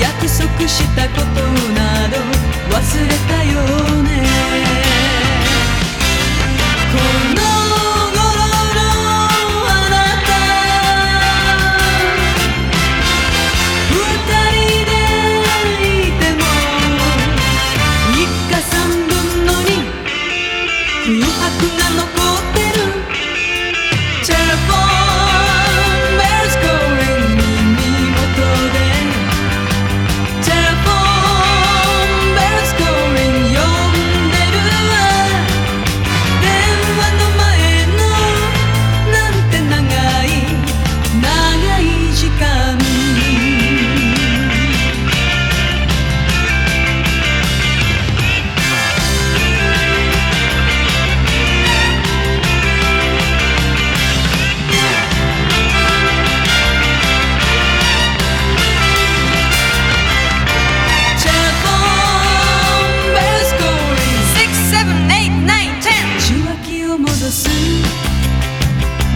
約束したことなど忘れたよね」「この頃のあなた」「二人でいても」「3日3分の2空白なのす。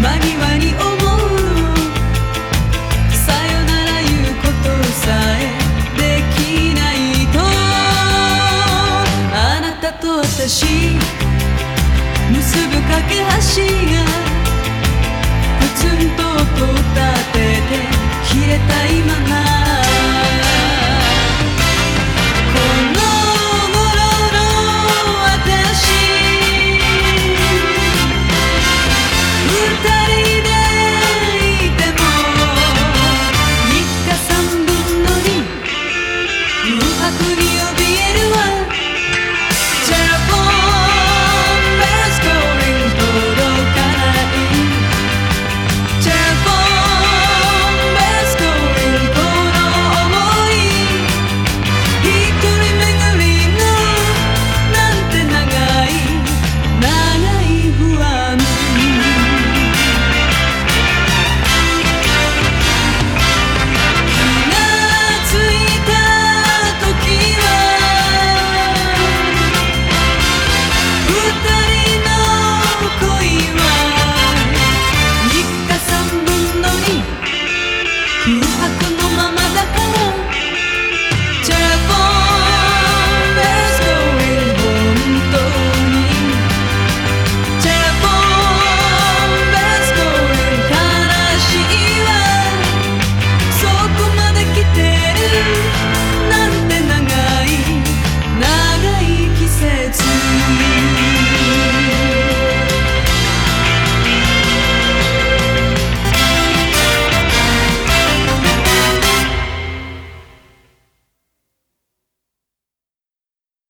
間際に思う。さよなら言うことさえできないと。あなたと私結ぶ架け橋が